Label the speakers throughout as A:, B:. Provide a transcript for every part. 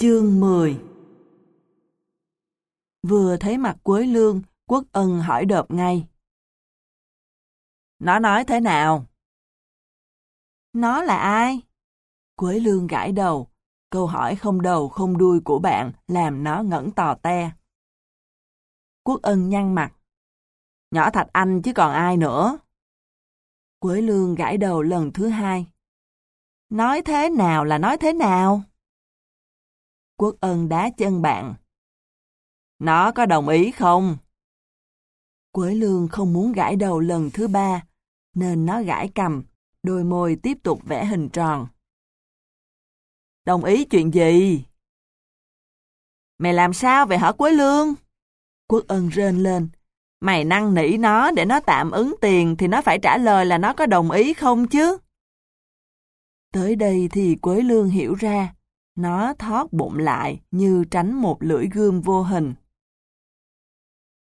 A: Chương 10 Vừa thấy mặt Quế Lương, Quốc Ân hỏi đợp ngay. Nó nói thế nào? Nó là ai? Quế Lương gãi đầu. Câu hỏi không đầu không đuôi của bạn làm nó ngẩn tò te. Quốc Ân nhăn mặt. Nhỏ Thạch Anh chứ còn ai nữa. Quế Lương gãi đầu lần thứ hai. Nói thế nào là nói thế nào? Quốc ân đá chân bạn. Nó có đồng ý không? Quế lương không muốn gãi đầu lần thứ ba, nên nó gãi cầm, đôi môi tiếp tục vẽ hình tròn. Đồng ý chuyện gì? Mày làm sao vậy hả Quế lương? Quốc ân rên lên. Mày năn nỉ nó để nó tạm ứng tiền thì nó phải trả lời là nó có đồng ý không chứ? Tới đây thì Quế Lương hiểu ra, nó thoát bụng lại như tránh một lưỡi gươm vô hình.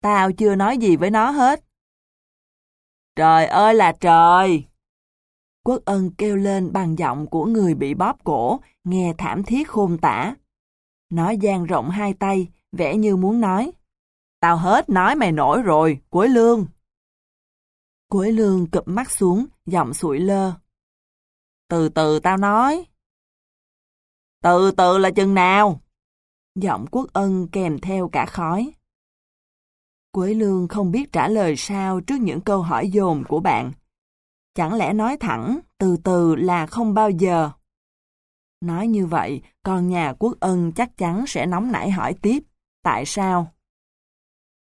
A: Tao chưa nói gì với nó hết. Trời ơi là trời! Quốc ân kêu lên bằng giọng của người bị bóp cổ, nghe thảm thiết khôn tả. Nó dang rộng hai tay, vẻ như muốn nói. Tao hết nói mày nổi rồi, cuối Lương. Cuối Lương cụp mắt xuống, giọng sụi lơ. Từ từ tao nói. Từ từ là chừng nào? Giọng quốc ân kèm theo cả khói. Quế lương không biết trả lời sao trước những câu hỏi dồn của bạn. Chẳng lẽ nói thẳng, từ từ là không bao giờ. Nói như vậy, con nhà quốc ân chắc chắn sẽ nóng nảy hỏi tiếp. Tại sao?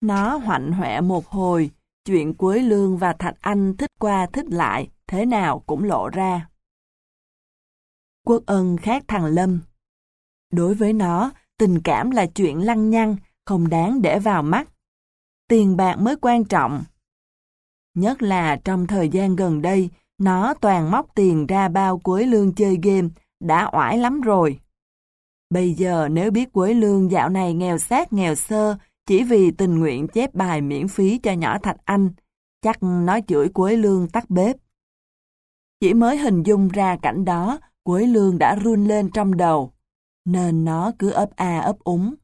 A: Nó hoạnh hoẹ một hồi, chuyện Quế Lương và Thạch Anh thích qua thích lại, thế nào cũng lộ ra. Quốc ân khác thằng Lâm. Đối với nó, tình cảm là chuyện lăng nhăng, không đáng để vào mắt. Tiền bạc mới quan trọng. Nhất là trong thời gian gần đây, nó toàn móc tiền ra bao cuối Lương chơi game, đã oải lắm rồi. Bây giờ nếu biết Quế Lương dạo này nghèo sát nghèo sơ, chỉ vì tình nguyện chép bài miễn phí cho nhỏ Thạch Anh, chắc nó chửi Quế Lương tắt bếp. Chỉ mới hình dung ra cảnh đó, Quế lương đã run lên trong đầu, nên nó cứ ấp a ấp úng.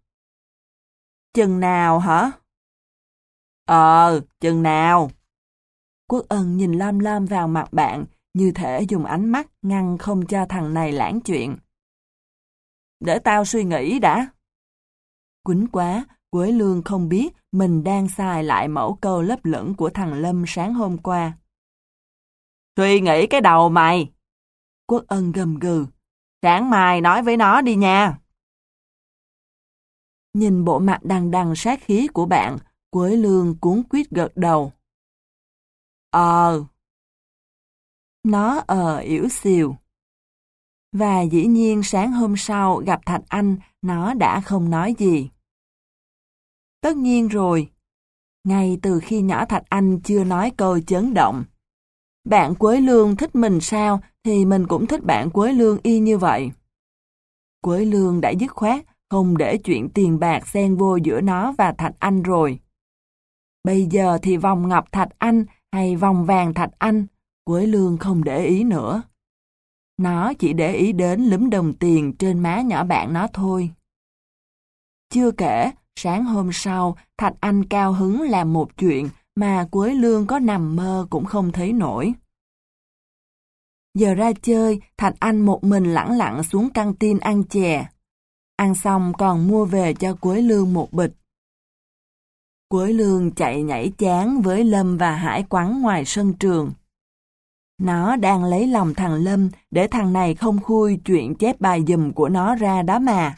A: Chừng nào hả? Ờ, chừng nào? Quốc ân nhìn lam lam vào mặt bạn, như thể dùng ánh mắt ngăn không cho thằng này lãng chuyện. Để tao suy nghĩ đã. Quýnh quá, Quế Lương không biết mình đang xài lại mẫu câu lấp lửng của thằng Lâm sáng hôm qua. Suy nghĩ cái đầu mày! Quốc ân gầm gừ. Sáng mai nói với nó đi nha. Nhìn bộ mặt đằng đằng sát khí của bạn, Quế Lương cuốn quyết gật đầu. Ờ. Nó ờ yếu xìu. Và dĩ nhiên sáng hôm sau gặp Thạch Anh, nó đã không nói gì. Tất nhiên rồi. Ngay từ khi nhỏ Thạch Anh chưa nói câu chấn động. Bạn Quế Lương thích mình sao thì mình cũng thích bạn Quế Lương y như vậy. Quế Lương đã dứt khoát, không để chuyện tiền bạc xen vô giữa nó và Thạch Anh rồi. Bây giờ thì vòng ngọc Thạch Anh hay vòng vàng Thạch Anh, Quế Lương không để ý nữa. Nó chỉ để ý đến lúm đồng tiền trên má nhỏ bạn nó thôi. Chưa kể, sáng hôm sau, Thạch Anh cao hứng làm một chuyện mà Quế Lương có nằm mơ cũng không thấy nổi. Giờ ra chơi, Thạch Anh một mình lẳng lặng xuống căng tin ăn chè. Ăn xong còn mua về cho Quế Lương một bịch. Quế Lương chạy nhảy chán với Lâm và Hải quắn ngoài sân trường. Nó đang lấy lòng thằng Lâm để thằng này không khui chuyện chép bài dùm của nó ra đó mà.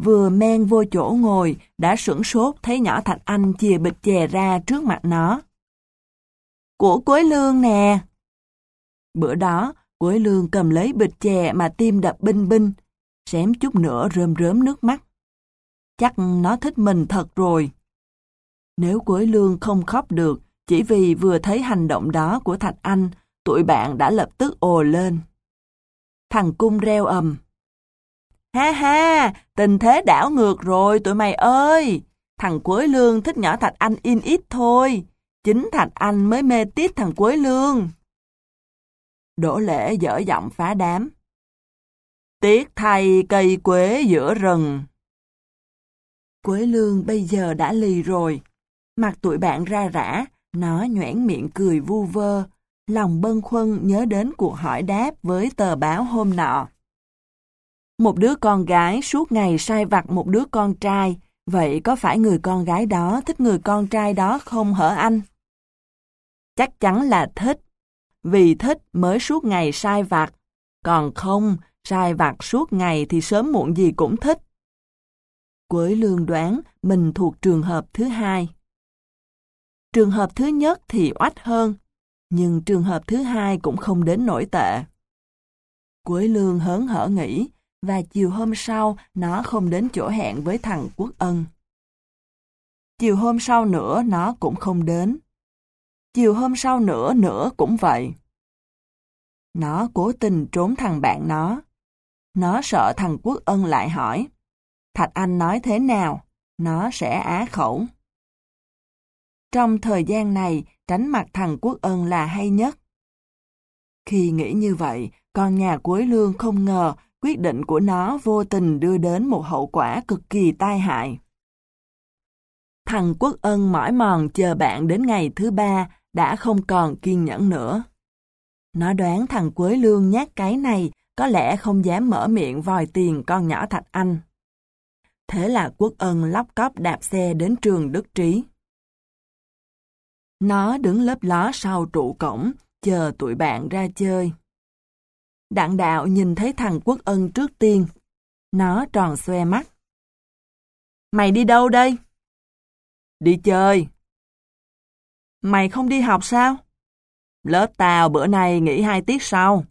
A: Vừa men vô chỗ ngồi, đã sửng sốt thấy nhỏ Thạch Anh chìa bịch chè ra trước mặt nó. Của Quế Lương nè! Bữa đó, Quế Lương cầm lấy bịch chè mà tim đập binh binh, xém chút nữa rơm rớm nước mắt. Chắc nó thích mình thật rồi. Nếu Quế Lương không khóc được, chỉ vì vừa thấy hành động đó của Thạch Anh, tụi bạn đã lập tức ồ lên. Thằng cung reo ầm. Ha ha, tình thế đảo ngược rồi tụi mày ơi. Thằng Quế Lương thích nhỏ Thạch Anh in ít thôi. Chính Thạch Anh mới mê tít thằng Quế Lương. Đỗ lễ dở giọng phá đám. Tiếc thay cây quế giữa rừng. Quế lương bây giờ đã lì rồi. Mặt tụi bạn ra rã, nó nhoẻn miệng cười vu vơ, lòng bâng khuâng nhớ đến cuộc hỏi đáp với tờ báo hôm nọ. Một đứa con gái suốt ngày sai vặt một đứa con trai, vậy có phải người con gái đó thích người con trai đó không hở anh? Chắc chắn là thích, vì thích mới suốt ngày sai vặt, còn không, sai vặt suốt ngày thì sớm muộn gì cũng thích. Quế lương đoán mình thuộc trường hợp thứ hai. Trường hợp thứ nhất thì oách hơn, nhưng trường hợp thứ hai cũng không đến nổi tệ. Quế lương hớn hở nghĩ, và chiều hôm sau nó không đến chỗ hẹn với thằng Quốc Ân. Chiều hôm sau nữa nó cũng không đến. Chiều hôm sau nữa nữa cũng vậy. Nó cố tình trốn thằng bạn nó. Nó sợ thằng Quốc Ân lại hỏi. Thạch Anh nói thế nào? Nó sẽ á khẩu. Trong thời gian này, tránh mặt thằng Quốc Ân là hay nhất. Khi nghĩ như vậy, con nhà cuối lương không ngờ quyết định của nó vô tình đưa đến một hậu quả cực kỳ tai hại. Thằng Quốc Ân mỏi mòn chờ bạn đến ngày thứ ba đã không còn kiên nhẫn nữa. Nó đoán thằng Quế Lương nhát cái này có lẽ không dám mở miệng vòi tiền con nhỏ Thạch Anh. Thế là Quốc Ân lóc cóp đạp xe đến trường Đức Trí. Nó đứng lớp ló sau trụ cổng, chờ tụi bạn ra chơi. Đặng đạo nhìn thấy thằng Quốc Ân trước tiên. Nó tròn xoe mắt. Mày đi đâu đây? Đi chơi. Mày không đi học sao? Lớp tao bữa nay nghỉ hai tiết sau.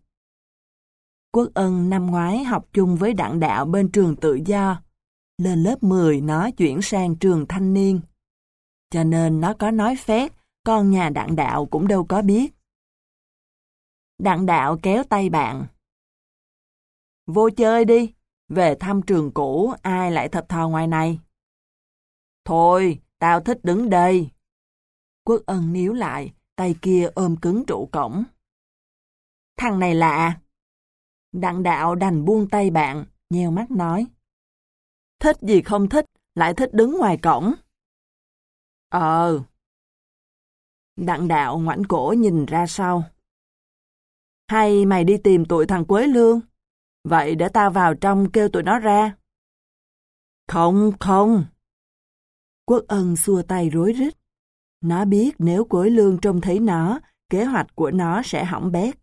A: Quốc Ân năm ngoái học chung với đặng đạo bên trường tự do. Lên lớp 10 nó chuyển sang trường thanh niên. Cho nên nó có nói phét, con nhà đặng đạo cũng đâu có biết. Đặng đạo kéo tay bạn. Vô chơi đi, về thăm trường cũ ai lại thập thò ngoài này. Thôi, tao thích đứng đây. Quốc ân níu lại, tay kia ôm cứng trụ cổng. Thằng này lạ. Đặng đạo đành buông tay bạn, nheo mắt nói. Thích gì không thích, lại thích đứng ngoài cổng. Ờ. Đặng đạo ngoảnh cổ nhìn ra sau. Hay mày đi tìm tụi thằng Quế Lương? Vậy để tao vào trong kêu tụi nó ra. Không, không. Quốc ân xua tay rối rít. Nó biết nếu cuối Lương trông thấy nó, kế hoạch của nó sẽ hỏng bét.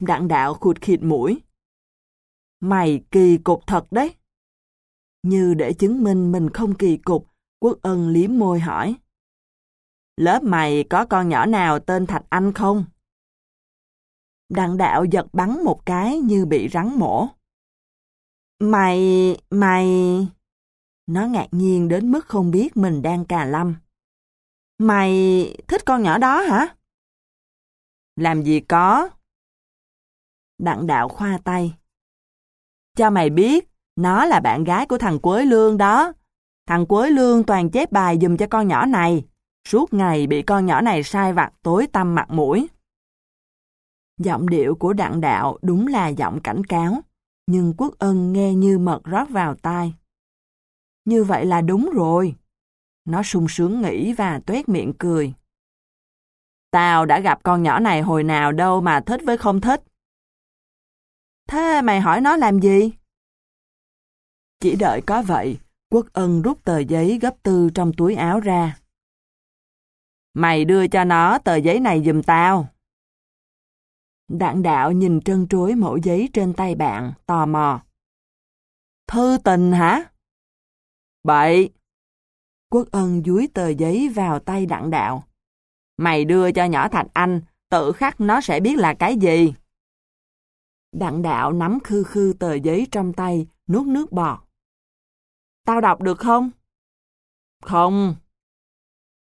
A: Đặng đạo khụt khịt mũi. Mày kỳ cục thật đấy. Như để chứng minh mình không kỳ cục, Quốc ân liếm môi hỏi. Lớp mày có con nhỏ nào tên Thạch Anh không? Đặng đạo giật bắn một cái như bị rắn mổ. Mày, mày... Nó ngạc nhiên đến mức không biết mình đang cà lâm. Mày thích con nhỏ đó hả? Làm gì có? Đặng đạo khoa tay. Cho mày biết, nó là bạn gái của thằng Quế Lương đó. Thằng Quế Lương toàn chép bài dùm cho con nhỏ này. Suốt ngày bị con nhỏ này sai vặt tối tăm mặt mũi. Giọng điệu của đặng đạo đúng là giọng cảnh cáo, nhưng quốc ân nghe như mật rót vào tai. Như vậy là đúng rồi. Nó sung sướng nghĩ và tuét miệng cười. Tao đã gặp con nhỏ này hồi nào đâu mà thích với không thích. Thế mày hỏi nó làm gì? Chỉ đợi có vậy, Quốc ân rút tờ giấy gấp tư trong túi áo ra. Mày đưa cho nó tờ giấy này giùm tao. Đặng đạo nhìn trân trối mẫu giấy trên tay bạn, tò mò. Thư tình hả? Bậy! Quốc ân dúi tờ giấy vào tay đặng đạo. Mày đưa cho nhỏ Thạch Anh, tự khắc nó sẽ biết là cái gì. Đặng đạo nắm khư khư tờ giấy trong tay, nuốt nước bọt. Tao đọc được không? Không.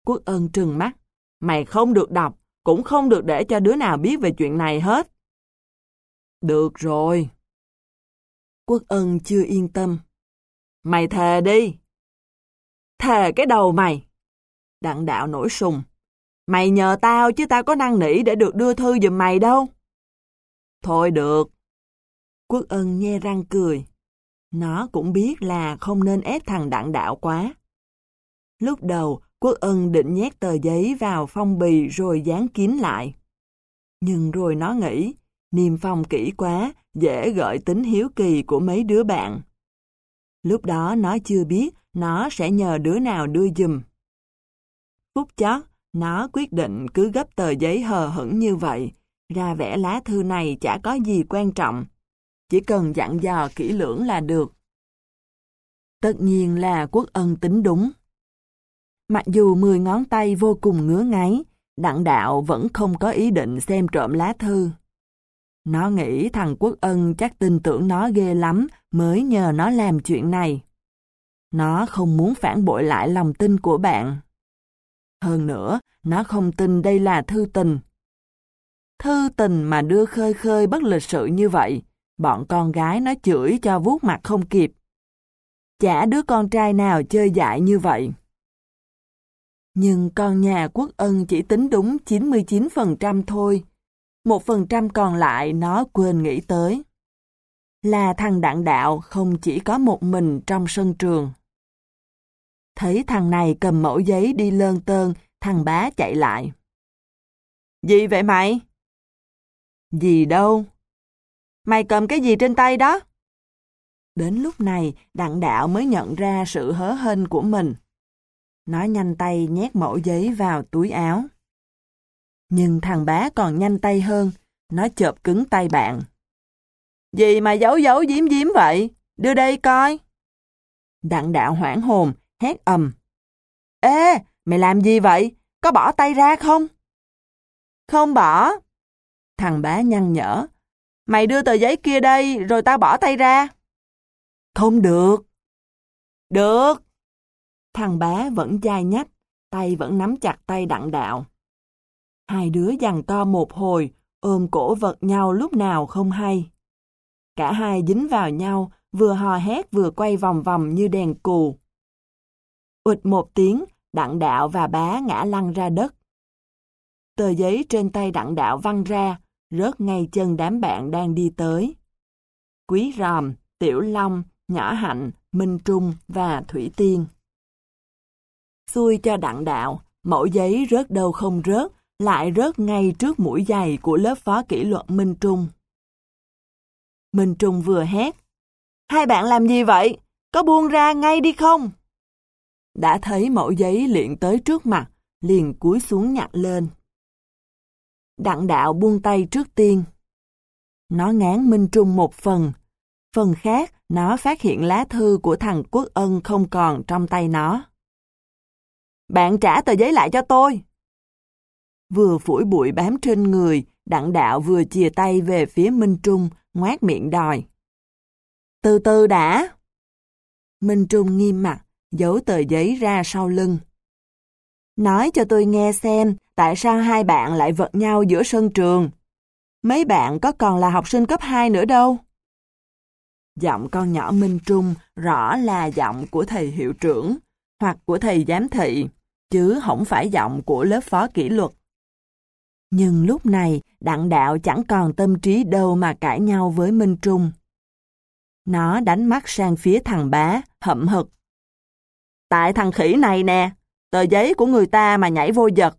A: Quốc ân trừng mắt. Mày không được đọc cũng không được để cho đứa nào biết về chuyện này hết. Được rồi. Quốc ân chưa yên tâm. Mày thề đi. Thề cái đầu mày. Đặng đạo nổi sùng. Mày nhờ tao chứ tao có năng nỉ để được đưa thư giùm mày đâu. Thôi được. Quốc ân nghe răng cười. Nó cũng biết là không nên ép thằng đặng đạo quá. Lúc đầu, Quốc ân định nhét tờ giấy vào phong bì rồi dán kín lại. Nhưng rồi nó nghĩ, niêm phong kỹ quá, dễ gợi tính hiếu kỳ của mấy đứa bạn. Lúc đó nó chưa biết nó sẽ nhờ đứa nào đưa dùm. Phút chót, nó quyết định cứ gấp tờ giấy hờ hững như vậy, ra vẽ lá thư này chả có gì quan trọng, chỉ cần dặn dò kỹ lưỡng là được. Tất nhiên là quốc ân tính đúng. Mặc dù mười ngón tay vô cùng ngứa ngáy, đặng đạo vẫn không có ý định xem trộm lá thư. Nó nghĩ thằng quốc ân chắc tin tưởng nó ghê lắm mới nhờ nó làm chuyện này. Nó không muốn phản bội lại lòng tin của bạn. Hơn nữa, nó không tin đây là thư tình. Thư tình mà đưa khơi khơi bất lịch sự như vậy, bọn con gái nó chửi cho vuốt mặt không kịp. Chả đứa con trai nào chơi dại như vậy. Nhưng con nhà quốc ân chỉ tính đúng 99% thôi. Một phần trăm còn lại nó quên nghĩ tới. Là thằng đạn đạo không chỉ có một mình trong sân trường. Thấy thằng này cầm mẫu giấy đi lơn tơn, thằng bá chạy lại. Gì vậy mày? Gì đâu? Mày cầm cái gì trên tay đó? Đến lúc này, đặng đạo mới nhận ra sự hớ hên của mình. Nó nhanh tay nhét mẫu giấy vào túi áo. Nhưng thằng bá còn nhanh tay hơn, nó chộp cứng tay bạn. Gì mà giấu giấu giếm giếm vậy? Đưa đây coi. Đặng đạo hoảng hồn, hét ầm. Ê, mày làm gì vậy? Có bỏ tay ra không? Không bỏ. Thằng bá nhăn nhở. Mày đưa tờ giấy kia đây, rồi tao bỏ tay ra. Không được. Được. Thằng bá vẫn dai nhách, tay vẫn nắm chặt tay đặng đạo. Hai đứa giằng co một hồi, ôm cổ vật nhau lúc nào không hay. Cả hai dính vào nhau, vừa hò hét vừa quay vòng vòng như đèn cù. Ụt một tiếng, đặng đạo và bá ngã lăn ra đất. Tờ giấy trên tay đặng đạo văng ra, rớt ngay chân đám bạn đang đi tới. Quý Ròm, Tiểu Long, Nhỏ Hạnh, Minh Trung và Thủy Tiên. Xui cho đặng đạo, mẫu giấy rớt đâu không rớt, lại rớt ngay trước mũi giày của lớp phó kỷ luật Minh Trung. Minh Trung vừa hét. Hai bạn làm gì vậy? Có buông ra ngay đi không? Đã thấy mẫu giấy liền tới trước mặt, liền cúi xuống nhặt lên. Đặng đạo buông tay trước tiên. Nó ngán Minh Trung một phần. Phần khác, nó phát hiện lá thư của thằng Quốc Ân không còn trong tay nó. Bạn trả tờ giấy lại cho tôi. Vừa phủi bụi bám trên người, đặng đạo vừa chìa tay về phía Minh Trung, ngoát miệng đòi. Từ từ đã. Minh Trung nghiêm mặt, giấu tờ giấy ra sau lưng. Nói cho tôi nghe xem, tại sao hai bạn lại vật nhau giữa sân trường? Mấy bạn có còn là học sinh cấp 2 nữa đâu? Giọng con nhỏ Minh Trung rõ là giọng của thầy hiệu trưởng hoặc của thầy giám thị, chứ không phải giọng của lớp phó kỷ luật. Nhưng lúc này, đặng đạo chẳng còn tâm trí đâu mà cãi nhau với Minh Trung. Nó đánh mắt sang phía thằng bá, hậm hực. Tại thằng khỉ này nè, tờ giấy của người ta mà nhảy vô giật.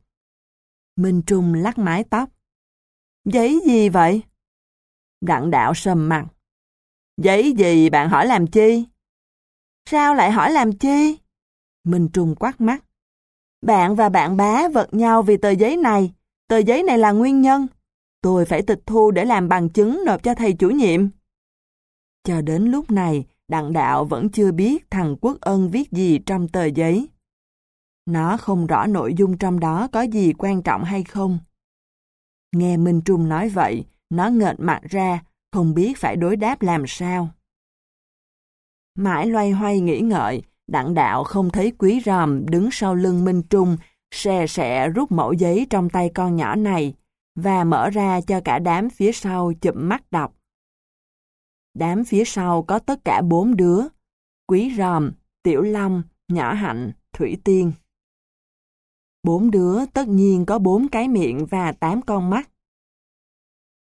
A: Minh Trung lắc mái tóc. Giấy gì vậy? Đặng đạo sầm mặt. Giấy gì bạn hỏi làm chi? Sao lại hỏi làm chi? Minh Trung quát mắt. Bạn và bạn bá vật nhau vì tờ giấy này. Tờ giấy này là nguyên nhân. Tôi phải tịch thu để làm bằng chứng nộp cho thầy chủ nhiệm. Cho đến lúc này, Đặng Đạo vẫn chưa biết thằng Quốc Ân viết gì trong tờ giấy. Nó không rõ nội dung trong đó có gì quan trọng hay không. Nghe Minh Trung nói vậy, nó ngợn mặt ra, không biết phải đối đáp làm sao. Mãi loay hoay nghĩ ngợi, đặng đạo không thấy quý ròm đứng sau lưng Minh Trung, xe sẽ rút mẫu giấy trong tay con nhỏ này, và mở ra cho cả đám phía sau chụm mắt đọc. Đám phía sau có tất cả bốn đứa, Quý Ròm, Tiểu Long, Nhỏ Hạnh, Thủy Tiên. Bốn đứa tất nhiên có bốn cái miệng và tám con mắt.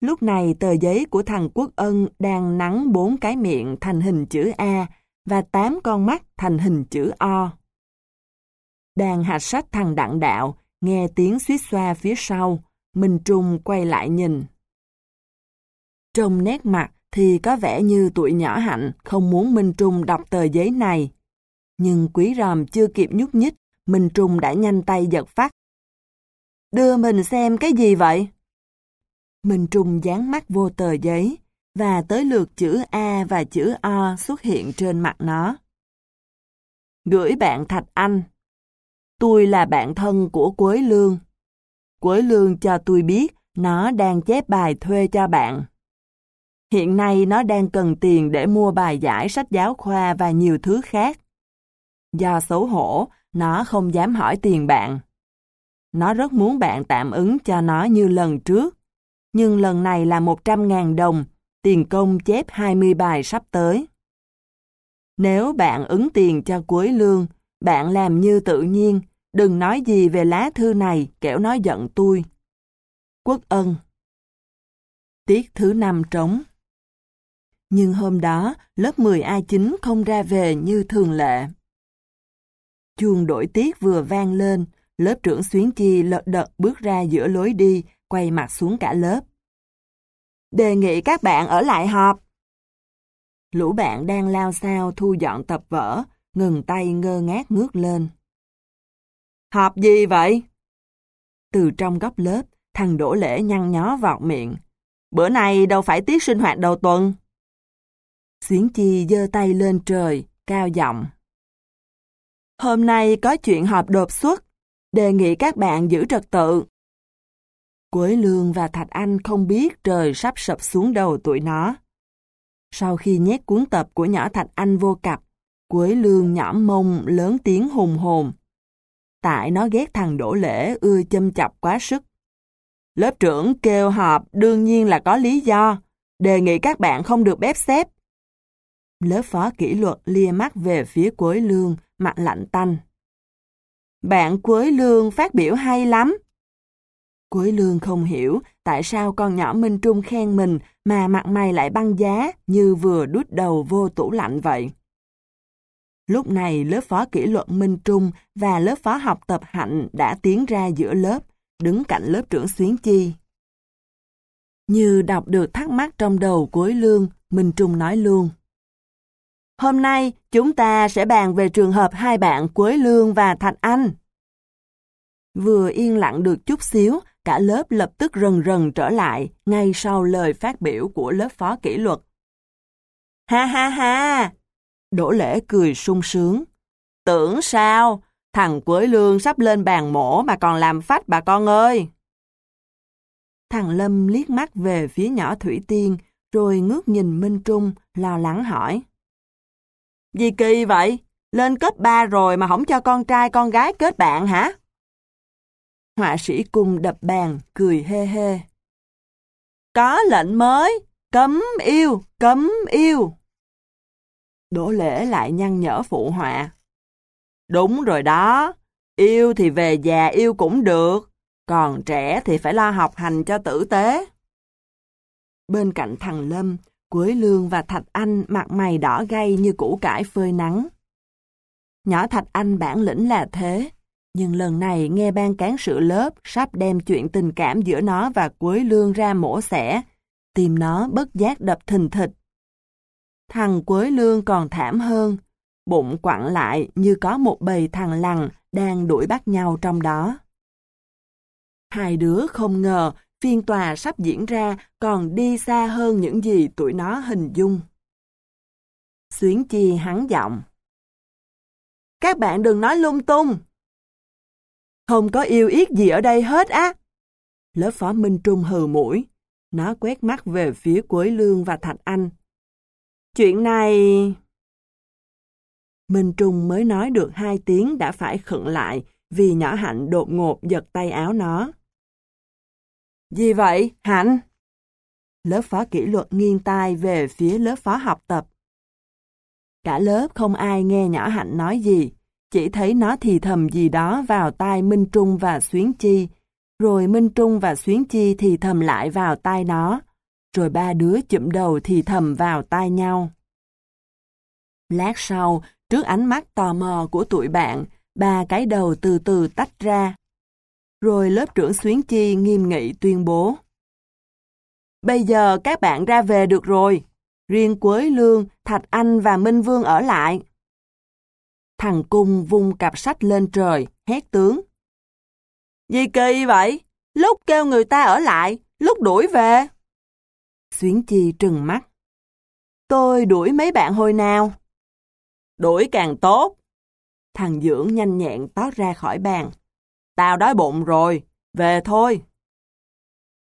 A: Lúc này tờ giấy của thằng Quốc Ân đang nắng bốn cái miệng thành hình chữ A và tám con mắt thành hình chữ O. Đang hạt sách thằng Đặng Đạo, nghe tiếng suýt xoa phía sau, Minh Trung quay lại nhìn. Trong nét mặt thì có vẻ như tuổi nhỏ hạnh không muốn Minh Trung đọc tờ giấy này. Nhưng quý ròm chưa kịp nhúc nhích, Minh Trung đã nhanh tay giật phát. Đưa mình xem cái gì vậy? Minh Trung dán mắt vô tờ giấy, và tới lượt chữ A và chữ O xuất hiện trên mặt nó. Gửi bạn Thạch Anh. Tôi là bạn thân của Quế Lương. Quế Lương cho tôi biết nó đang chép bài thuê cho bạn. Hiện nay nó đang cần tiền để mua bài giải sách giáo khoa và nhiều thứ khác. Do xấu hổ, nó không dám hỏi tiền bạn. Nó rất muốn bạn tạm ứng cho nó như lần trước. Nhưng lần này là 100.000 đồng, tiền công chép 20 bài sắp tới. Nếu bạn ứng tiền cho cuối lương, bạn làm như tự nhiên, đừng nói gì về lá thư này, kẻo nói giận tôi. Quốc ân Tiết thứ năm trống nhưng hôm đó, lớp 10A9 không ra về như thường lệ. Chuông đổi tiết vừa vang lên, lớp trưởng Xuyến Chi lật đật bước ra giữa lối đi, quay mặt xuống cả lớp. Đề nghị các bạn ở lại họp. Lũ bạn đang lao sao thu dọn tập vở, ngừng tay ngơ ngác ngước lên. Họp gì vậy? Từ trong góc lớp, thằng Đỗ Lễ nhăn nhó vọt miệng. Bữa nay đâu phải tiết sinh hoạt đầu tuần. Xuyến Chi giơ tay lên trời, cao giọng. Hôm nay có chuyện họp đột xuất, đề nghị các bạn giữ trật tự. Quế Lương và Thạch Anh không biết trời sắp sập xuống đầu tụi nó. Sau khi nhét cuốn tập của nhỏ Thạch Anh vô cặp, Quế Lương nhõm mông lớn tiếng hùng hồn. Tại nó ghét thằng Đỗ Lễ ưa châm chọc quá sức. Lớp trưởng kêu họp đương nhiên là có lý do, đề nghị các bạn không được bếp xếp. Lớp phó kỷ luật lia mắt về phía Quế Lương, mặt lạnh tanh. Bạn Quế Lương phát biểu hay lắm. Quế Lương không hiểu tại sao con nhỏ Minh Trung khen mình mà mặt mày lại băng giá như vừa đút đầu vô tủ lạnh vậy. Lúc này lớp phó kỷ luật Minh Trung và lớp phó học tập Hạnh đã tiến ra giữa lớp, đứng cạnh lớp trưởng Xuyến Chi. Như đọc được thắc mắc trong đầu cuối Lương, Minh Trung nói luôn. Hôm nay chúng ta sẽ bàn về trường hợp hai bạn Quế Lương và Thạch Anh. Vừa yên lặng được chút xíu, cả lớp lập tức rần rần trở lại ngay sau lời phát biểu của lớp phó kỷ luật. Ha ha ha! Đỗ lễ cười sung sướng. Tưởng sao? Thằng Quế Lương sắp lên bàn mổ mà còn làm phách bà con ơi! Thằng Lâm liếc mắt về phía nhỏ Thủy Tiên, rồi ngước nhìn Minh Trung, lo lắng hỏi. Gì kỳ vậy? Lên cấp 3 rồi mà không cho con trai con gái kết bạn hả? Họa sĩ cung đập bàn, cười hê hê. Có lệnh mới, cấm yêu, cấm yêu. Đỗ lễ lại nhăn nhở phụ họa. Đúng rồi đó, yêu thì về già yêu cũng được, còn trẻ thì phải lo học hành cho tử tế. Bên cạnh thằng Lâm, Quế Lương và Thạch Anh mặt mày đỏ gay như củ cải phơi nắng. Nhỏ Thạch Anh bản lĩnh là thế, nhưng lần này nghe ban cán sự lớp sắp đem chuyện tình cảm giữa nó và Quế Lương ra mổ xẻ, tìm nó bất giác đập thình thịch. Thằng Quế Lương còn thảm hơn, bụng quặn lại như có một bầy thằng lằn đang đuổi bắt nhau trong đó. Hai đứa không ngờ phiên tòa sắp diễn ra còn đi xa hơn những gì tụi nó hình dung. Xuyến chi hắn giọng. Các bạn đừng nói lung tung. Không có yêu yết gì ở đây hết á. Lớp phó Minh Trung hừ mũi. Nó quét mắt về phía Quế Lương và Thạch Anh. Chuyện này... Minh Trung mới nói được hai tiếng đã phải khựng lại vì nhỏ Hạnh đột ngột giật tay áo nó. Gì vậy, Hạnh? Lớp phó kỷ luật nghiêng tai về phía lớp phó học tập. Cả lớp không ai nghe nhỏ Hạnh nói gì, chỉ thấy nó thì thầm gì đó vào tai Minh Trung và Xuyến Chi, rồi Minh Trung và Xuyến Chi thì thầm lại vào tai nó, rồi ba đứa chụm đầu thì thầm vào tai nhau. Lát sau, trước ánh mắt tò mò của tụi bạn, ba cái đầu từ từ tách ra. Rồi lớp trưởng Xuyến Chi nghiêm nghị tuyên bố. Bây giờ các bạn ra về được rồi. Riêng Quế Lương, Thạch Anh và Minh Vương ở lại. Thằng Cung vung cặp sách lên trời, hét tướng. Gì kỳ vậy? Lúc kêu người ta ở lại, lúc đuổi về. Xuyến Chi trừng mắt. Tôi đuổi mấy bạn hồi nào? Đuổi càng tốt. Thằng Dưỡng nhanh nhẹn tót ra khỏi bàn. Tao đói bụng rồi, về thôi.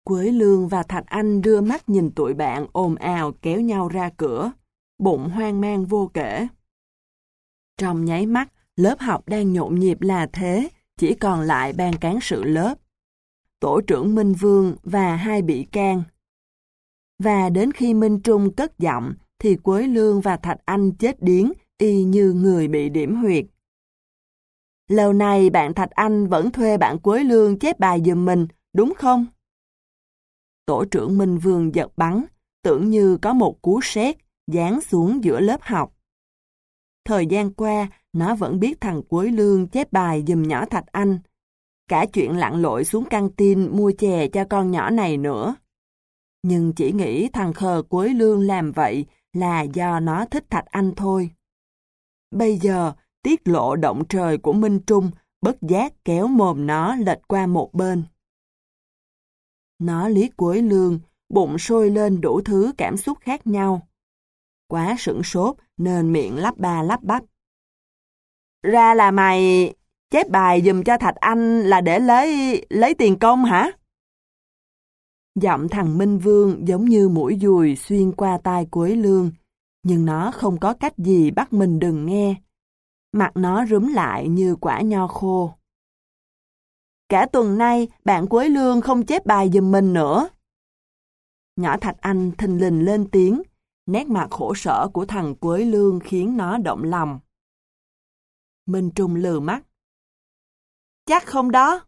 A: Quế Lương và Thạch Anh đưa mắt nhìn tụi bạn ồn ào kéo nhau ra cửa, bụng hoang mang vô kể. Trong nháy mắt, lớp học đang nhộn nhịp là thế, chỉ còn lại ban cán sự lớp. Tổ trưởng Minh Vương và hai bị can. Và đến khi Minh Trung cất giọng, thì Quế Lương và Thạch Anh chết điếng y như người bị điểm huyệt. Lâu nay bạn Thạch Anh vẫn thuê bạn Quế Lương chép bài giùm mình, đúng không? Tổ trưởng Minh Vương giật bắn, tưởng như có một cú sét dán xuống giữa lớp học. Thời gian qua, nó vẫn biết thằng Quế Lương chép bài giùm nhỏ Thạch Anh. Cả chuyện lặn lội xuống căng tin mua chè cho con nhỏ này nữa. Nhưng chỉ nghĩ thằng khờ Quế Lương làm vậy là do nó thích Thạch Anh thôi. Bây giờ, tiết lộ động trời của Minh Trung bất giác kéo mồm nó lệch qua một bên. Nó lý cuối Lương, bụng sôi lên đủ thứ cảm xúc khác nhau. Quá sửng sốt nên miệng lắp ba lắp bắp. Ra là mày chép bài dùm cho Thạch Anh là để lấy lấy tiền công hả? Giọng thằng Minh Vương giống như mũi dùi xuyên qua tai cuối Lương, nhưng nó không có cách gì bắt mình đừng nghe. Mặt nó rúm lại như quả nho khô. Cả tuần nay, bạn Quế Lương không chép bài dùm mình nữa. Nhỏ Thạch Anh thình lình lên tiếng, nét mặt khổ sở của thằng Quế Lương khiến nó động lòng. Minh Trung lừ mắt. Chắc không đó.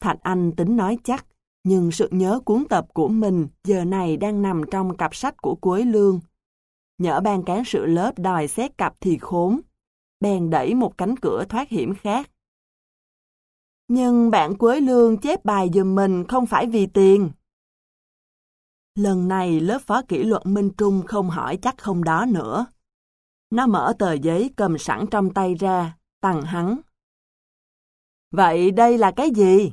A: Thạch Anh tính nói chắc, nhưng sự nhớ cuốn tập của mình giờ này đang nằm trong cặp sách của Quế Lương. Nhỡ ban cán sự lớp đòi xét cặp thì khốn. Bèn đẩy một cánh cửa thoát hiểm khác. Nhưng bạn Quế Lương chép bài giùm mình không phải vì tiền. Lần này lớp phó kỷ luật Minh Trung không hỏi chắc không đó nữa. Nó mở tờ giấy cầm sẵn trong tay ra, tặng hắn. Vậy đây là cái gì?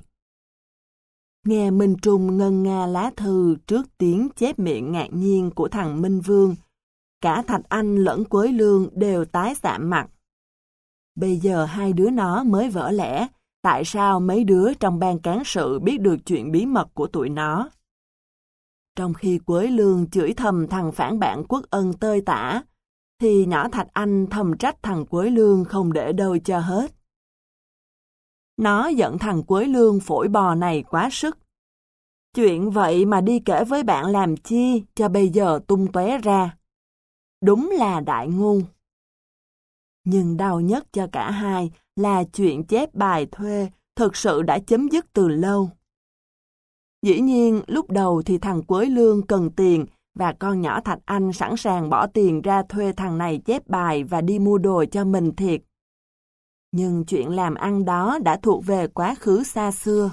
A: Nghe Minh Trung ngân nga lá thư trước tiếng chép miệng ngạc nhiên của thằng Minh Vương, cả Thạch Anh lẫn Quế Lương đều tái sạm mặt. Bây giờ hai đứa nó mới vỡ lẽ, tại sao mấy đứa trong ban cán sự biết được chuyện bí mật của tụi nó. Trong khi Quế Lương chửi thầm thằng phản bạn quốc ân tơi tả, thì nhỏ Thạch Anh thầm trách thằng Quế Lương không để đâu cho hết. Nó giận thằng Quế Lương phổi bò này quá sức. Chuyện vậy mà đi kể với bạn làm chi cho bây giờ tung tóe ra. Đúng là đại ngu. Nhưng đau nhất cho cả hai là chuyện chép bài thuê thực sự đã chấm dứt từ lâu. Dĩ nhiên, lúc đầu thì thằng Quế Lương cần tiền và con nhỏ Thạch Anh sẵn sàng bỏ tiền ra thuê thằng này chép bài và đi mua đồ cho mình thiệt. Nhưng chuyện làm ăn đó đã thuộc về quá khứ xa xưa.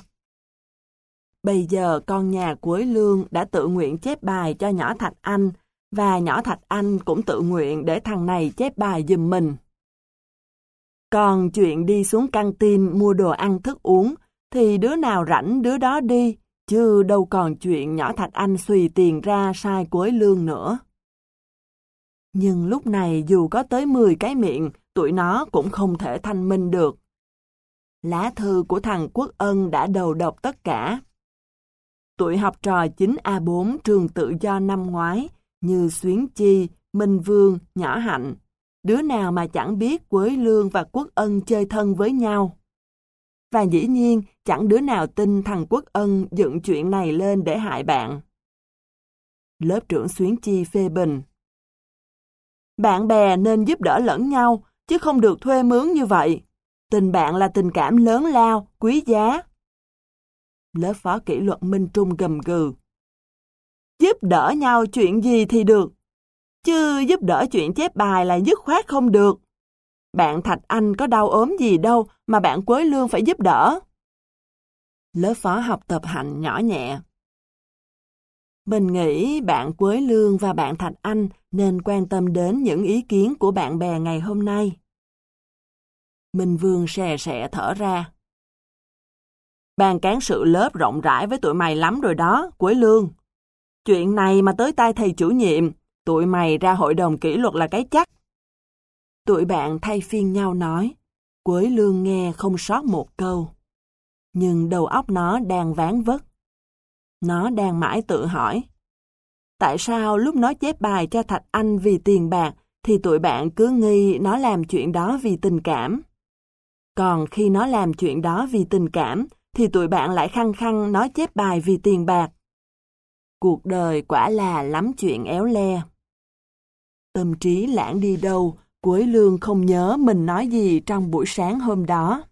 A: Bây giờ con nhà Quế Lương đã tự nguyện chép bài cho nhỏ Thạch Anh và nhỏ Thạch Anh cũng tự nguyện để thằng này chép bài giùm mình. Còn chuyện đi xuống căng tin mua đồ ăn thức uống thì đứa nào rảnh đứa đó đi, chứ đâu còn chuyện nhỏ Thạch Anh xùy tiền ra sai cuối lương nữa. Nhưng lúc này dù có tới 10 cái miệng, tụi nó cũng không thể thanh minh được. Lá thư của thằng Quốc Ân đã đầu độc tất cả. Tụi học trò 9A4 trường tự do năm ngoái như Xuyến Chi, Minh Vương, Nhỏ Hạnh, đứa nào mà chẳng biết Quế Lương và Quốc Ân chơi thân với nhau. Và dĩ nhiên, chẳng đứa nào tin thằng Quốc Ân dựng chuyện này lên để hại bạn. Lớp trưởng Xuyến Chi phê bình. Bạn bè nên giúp đỡ lẫn nhau, chứ không được thuê mướn như vậy. Tình bạn là tình cảm lớn lao, quý giá. Lớp phó kỷ luật Minh Trung gầm gừ. Giúp đỡ nhau chuyện gì thì được. Chứ giúp đỡ chuyện chép bài là dứt khoát không được. Bạn Thạch Anh có đau ốm gì đâu mà bạn Quế Lương phải giúp đỡ. Lớp phó học tập hạnh nhỏ nhẹ. Mình nghĩ bạn Quế Lương và bạn Thạch Anh nên quan tâm đến những ý kiến của bạn bè ngày hôm nay. Minh Vương xè xè thở ra. Ban cán sự lớp rộng rãi với tụi mày lắm rồi đó, Quế Lương. Chuyện này mà tới tay thầy chủ nhiệm, tụi mày ra hội đồng kỷ luật là cái chắc. Tụi bạn thay phiên nhau nói, Quế Lương nghe không sót một câu. Nhưng đầu óc nó đang ván vất. Nó đang mãi tự hỏi. Tại sao lúc nó chép bài cho Thạch Anh vì tiền bạc thì tụi bạn cứ nghi nó làm chuyện đó vì tình cảm? Còn khi nó làm chuyện đó vì tình cảm thì tụi bạn lại khăng khăng nó chép bài vì tiền bạc. Cuộc đời quả là lắm chuyện éo le. Tâm trí lãng đi đâu, cuối Lương không nhớ mình nói gì trong buổi sáng hôm đó.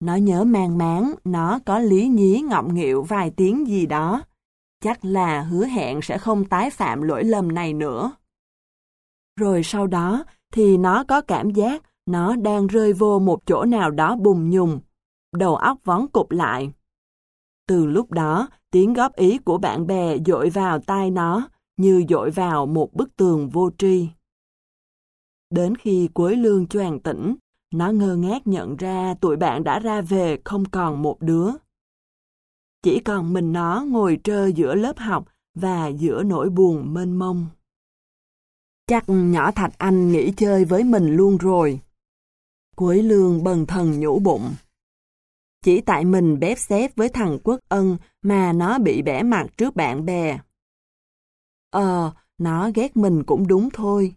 A: Nó nhớ mang máng, nó có lý nhí ngọng nghịu vài tiếng gì đó. Chắc là hứa hẹn sẽ không tái phạm lỗi lầm này nữa. Rồi sau đó thì nó có cảm giác nó đang rơi vô một chỗ nào đó bùng nhùng, đầu óc vón cục lại. Từ lúc đó, tiếng góp ý của bạn bè dội vào tai nó như dội vào một bức tường vô tri. Đến khi cuối lương choàng tỉnh, nó ngơ ngác nhận ra tụi bạn đã ra về không còn một đứa. Chỉ còn mình nó ngồi trơ giữa lớp học và giữa nỗi buồn mênh mông. Chắc nhỏ Thạch Anh nghỉ chơi với mình luôn rồi. Quế lương bần thần nhủ bụng. Chỉ tại mình bếp xếp với thằng Quốc Ân mà nó bị bẻ mặt trước bạn bè. Ờ, nó ghét mình cũng đúng thôi.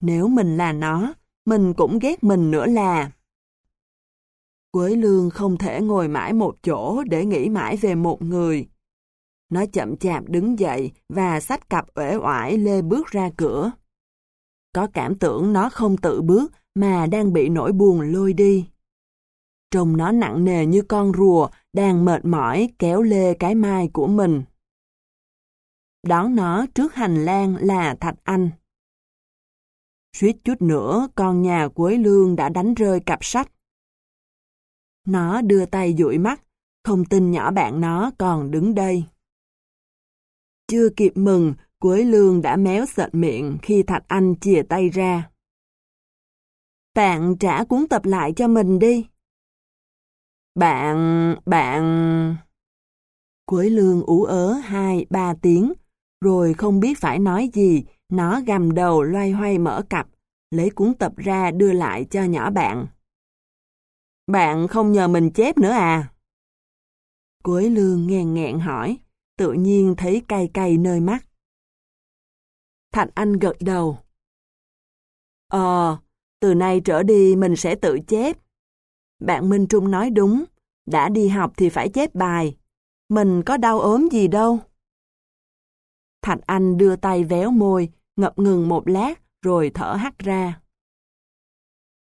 A: Nếu mình là nó, mình cũng ghét mình nữa là. Quế lương không thể ngồi mãi một chỗ để nghĩ mãi về một người. Nó chậm chạp đứng dậy và xách cặp uể oải lê bước ra cửa. Có cảm tưởng nó không tự bước mà đang bị nỗi buồn lôi đi. Trông nó nặng nề như con rùa đang mệt mỏi kéo lê cái mai của mình. Đón nó trước hành lang là Thạch Anh. Suýt chút nữa con nhà Quế Lương đã đánh rơi cặp sách. Nó đưa tay dụi mắt, không tin nhỏ bạn nó còn đứng đây. Chưa kịp mừng, Quế Lương đã méo sệt miệng khi Thạch Anh chìa tay ra. Bạn trả cuốn tập lại cho mình đi. Bạn, bạn... Quế Lương ủ ớ hai, ba tiếng, rồi không biết phải nói gì, nó gầm đầu loay hoay mở cặp, lấy cuốn tập ra đưa lại cho nhỏ bạn. Bạn không nhờ mình chép nữa à? cuối lương nghèn nghẹn hỏi, tự nhiên thấy cay cay nơi mắt. Thạch Anh gật đầu. Ờ, từ nay trở đi mình sẽ tự chép. Bạn Minh Trung nói đúng, đã đi học thì phải chép bài. Mình có đau ốm gì đâu. Thạch Anh đưa tay véo môi, ngập ngừng một lát, rồi thở hắt ra.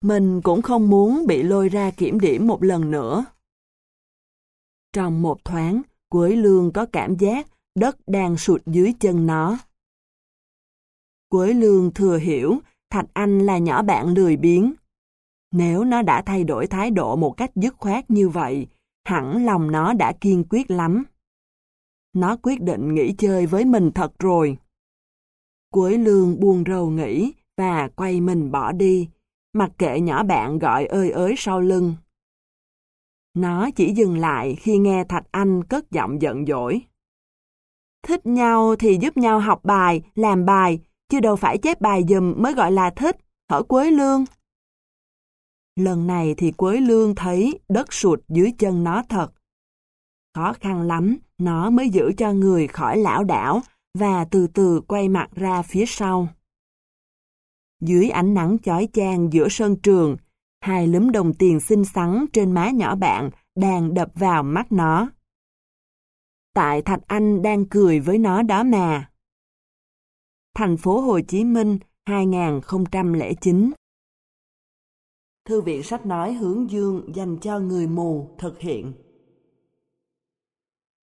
A: Mình cũng không muốn bị lôi ra kiểm điểm một lần nữa. Trong một thoáng, Quế Lương có cảm giác đất đang sụt dưới chân nó. Quế Lương thừa hiểu Thạch Anh là nhỏ bạn lười biếng. Nếu nó đã thay đổi thái độ một cách dứt khoát như vậy, hẳn lòng nó đã kiên quyết lắm. Nó quyết định nghỉ chơi với mình thật rồi. Cuối lương buồn rầu nghĩ và quay mình bỏ đi, mặc kệ nhỏ bạn gọi ơi ới sau lưng. Nó chỉ dừng lại khi nghe Thạch Anh cất giọng giận dỗi. Thích nhau thì giúp nhau học bài, làm bài, chứ đâu phải chép bài dùm mới gọi là thích, hở Quế Lương. Lần này thì Quế Lương thấy đất sụt dưới chân nó thật. Khó khăn lắm, nó mới giữ cho người khỏi lão đảo và từ từ quay mặt ra phía sau. Dưới ánh nắng chói chang giữa sân trường, hai lúm đồng tiền xinh xắn trên má nhỏ bạn đang đập vào mắt nó. Tại Thạch Anh đang cười với nó đó mà. Thành phố Hồ Chí Minh 2009 Thư viện sách nói hướng dương dành cho người mù thực hiện